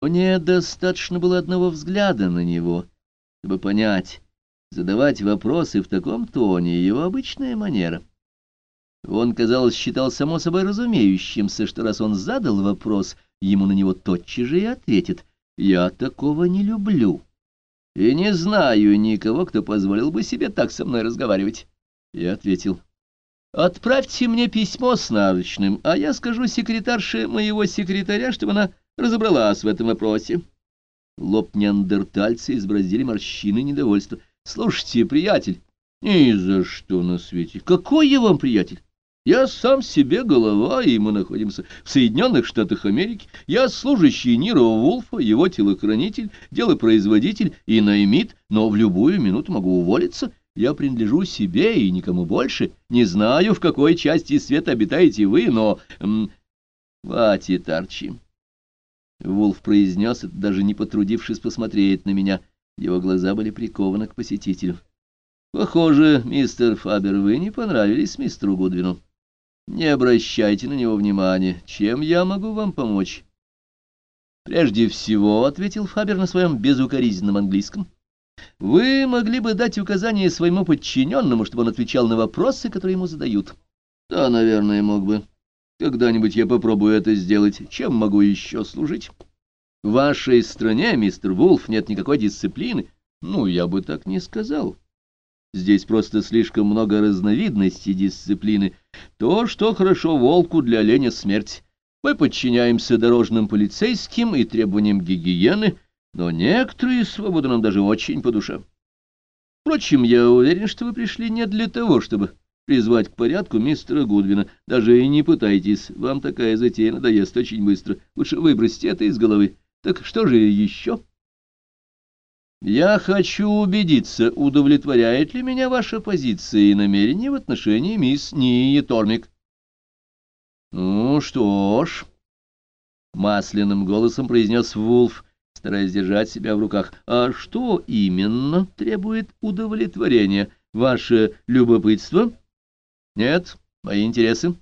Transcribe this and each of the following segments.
Мне достаточно было одного взгляда на него, чтобы понять, задавать вопросы в таком тоне — его обычная манера. Он, казалось, считал само собой разумеющимся, что раз он задал вопрос, ему на него тотчас же и ответит. «Я такого не люблю» и не знаю никого, кто позволил бы себе так со мной разговаривать. Я ответил. Отправьте мне письмо с нарочным, а я скажу секретарше моего секретаря, чтобы она разобралась в этом вопросе. Лоб неандертальца изобразили морщины недовольства. Слушайте, приятель, ни за что на свете. Какой я вам приятель? Я сам себе голова, и мы находимся в Соединенных Штатах Америки. Я служащий Ниро Вулфа, его телохранитель, делопроизводитель и наймит, но в любую минуту могу уволиться. Я принадлежу себе и никому больше. Не знаю, в какой части света обитаете вы, но... М хватит, Арчи. Вулф произнес это, даже не потрудившись посмотреть на меня. Его глаза были прикованы к посетителю. Похоже, мистер Фабер, вы не понравились мистеру Гудвину. Не обращайте на него внимания. Чем я могу вам помочь? Прежде всего, — ответил Фабер на своем безукоризненном английском, — вы могли бы дать указание своему подчиненному, чтобы он отвечал на вопросы, которые ему задают. Да, наверное, мог бы. Когда-нибудь я попробую это сделать. Чем могу еще служить? В вашей стране, мистер Вулф, нет никакой дисциплины. Ну, я бы так не сказал. Здесь просто слишком много разновидностей дисциплины. То, что хорошо волку, для оленя смерть. Мы подчиняемся дорожным полицейским и требованиям гигиены, но некоторые свободы нам даже очень по душе. Впрочем, я уверен, что вы пришли не для того, чтобы призвать к порядку мистера Гудвина. Даже и не пытайтесь, вам такая затея надоест очень быстро. Лучше выбросьте это из головы. Так что же еще? Я хочу убедиться, удовлетворяет ли меня ваша позиция и намерение в отношении мисс Нии Тормик. Ну что ж, масляным голосом произнес Вулф, стараясь держать себя в руках. А что именно требует удовлетворения? Ваше любопытство? Нет, мои интересы.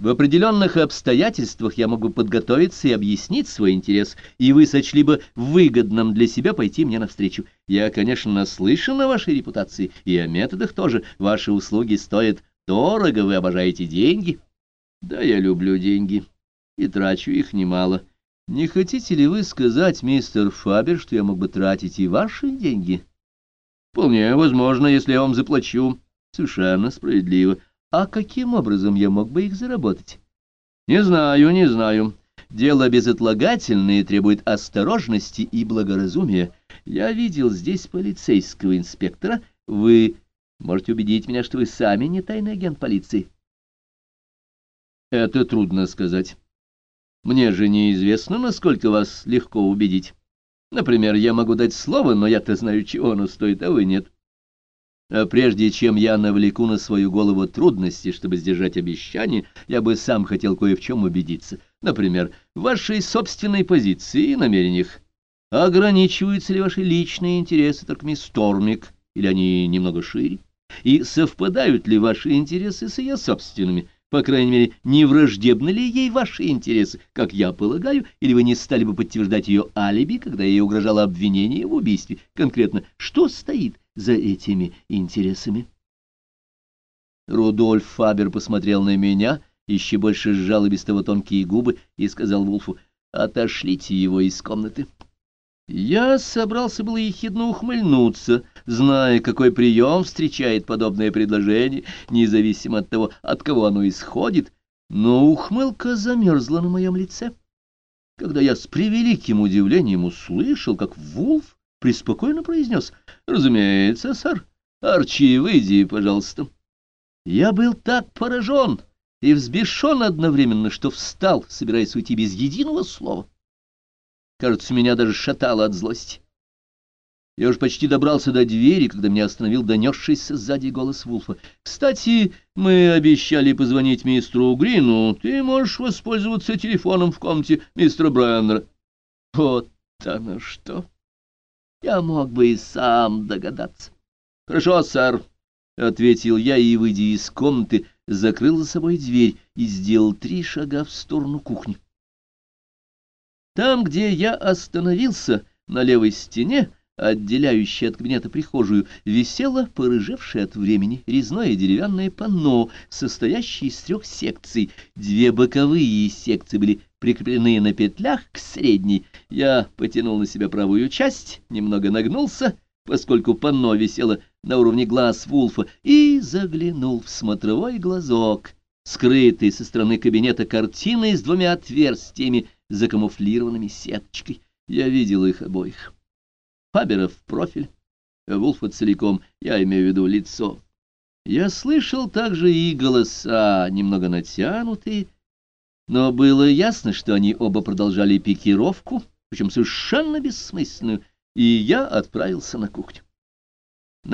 В определенных обстоятельствах я могу подготовиться и объяснить свой интерес, и вы сочли бы выгодным для себя пойти мне навстречу. Я, конечно, наслышан о вашей репутации, и о методах тоже. Ваши услуги стоят дорого, вы обожаете деньги. Да, я люблю деньги, и трачу их немало. Не хотите ли вы сказать, мистер Фабер, что я мог бы тратить и ваши деньги? Вполне возможно, если я вам заплачу. Совершенно справедливо. А каким образом я мог бы их заработать? Не знаю, не знаю. Дело безотлагательное требует осторожности и благоразумия. Я видел здесь полицейского инспектора. Вы можете убедить меня, что вы сами не тайный агент полиции? Это трудно сказать. Мне же неизвестно, насколько вас легко убедить. Например, я могу дать слово, но я-то знаю, чего оно стоит, а вы нет. А прежде чем я навлеку на свою голову трудности, чтобы сдержать обещание, я бы сам хотел кое в чем убедиться. Например, в вашей собственной позиции и намерениях. Ограничиваются ли ваши личные интересы только мисс Тормик, или они немного шире? И совпадают ли ваши интересы с ее собственными? По крайней мере, не враждебны ли ей ваши интересы, как я полагаю, или вы не стали бы подтверждать ее алиби, когда ей угрожало обвинение в убийстве? Конкретно, что стоит за этими интересами. Рудольф Фабер посмотрел на меня, еще больше сжал и без того тонкие губы, и сказал Вулфу, «Отошлите его из комнаты». Я собрался было ехидно ухмыльнуться, зная, какой прием встречает подобное предложение, независимо от того, от кого оно исходит, но ухмылка замерзла на моем лице, когда я с превеликим удивлением услышал, как Вулф преспокойно произнес. — Разумеется, сэр. Арчи, выйди, пожалуйста. Я был так поражен и взбешен одновременно, что встал, собираясь уйти без единого слова. Кажется, меня даже шатало от злости. Я уж почти добрался до двери, когда меня остановил донесшийся сзади голос Вулфа. «Кстати, мы обещали позвонить мистеру Грину. Ты можешь воспользоваться телефоном в комнате мистера Бреннера». «Вот оно что!» Я мог бы и сам догадаться. — Хорошо, сэр, — ответил я и, выйдя из комнаты, закрыл за собой дверь и сделал три шага в сторону кухни. Там, где я остановился, на левой стене, отделяющей от кабинета прихожую, висело порыжевшее от времени резное деревянное панно, состоящее из трех секций. Две боковые секции были прикреплены на петлях к средней. Я потянул на себя правую часть, немного нагнулся, поскольку панно висело на уровне глаз Вулфа, и заглянул в смотровой глазок, скрытый со стороны кабинета картиной с двумя отверстиями, закамуфлированными сеточкой. Я видел их обоих. Фабера в профиль, Вулфа целиком, я имею в виду лицо. Я слышал также и голоса, немного натянутые, но было ясно, что они оба продолжали пикировку, причем совершенно бессмысленную, и я отправился на кухню.